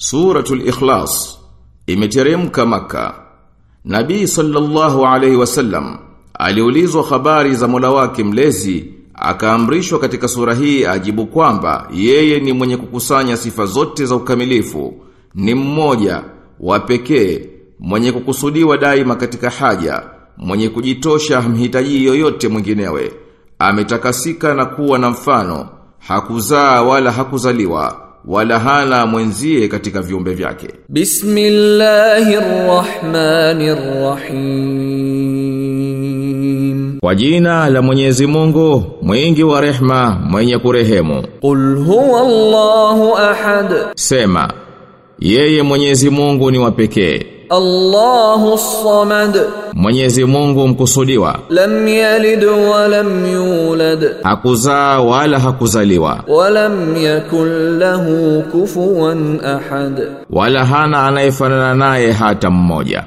Suratul Ikhlas imeteremka maka. Nabii sallallahu alaihi wasallam aliulizwa habari za Mola wake mlezi akaamrishwa katika sura hii ajibu kwamba yeye ni mwenye kukusanya sifa zote za ukamilifu, ni mmoja wa pekee, mwenye kukusudiwa daima katika haja, mwenye kujitosha mhitaji yoyote mwinginewe. Ametakasika na kuwa na mfano, hakuzaa wala hakuzaliwa wala hala mwenzie katika viumbe vyake. Bismillahirrahmanirrahim. Kwa jina la Mwenyezi Mungu, mwingi wa rehma, mwenye kurehemu. Qul huwallahu ahad. Sema, yeye Mwenyezi Mungu ni wa pekee. Allahu samad. Mwenyezi Mungu mkusudiwa. Lam yalid wa lam yulad. Hakuzaa wala hakuzaliwa. Wa lam yakul lahu kufuwan ahad. Wala hana anayefanana naye hata mmoja.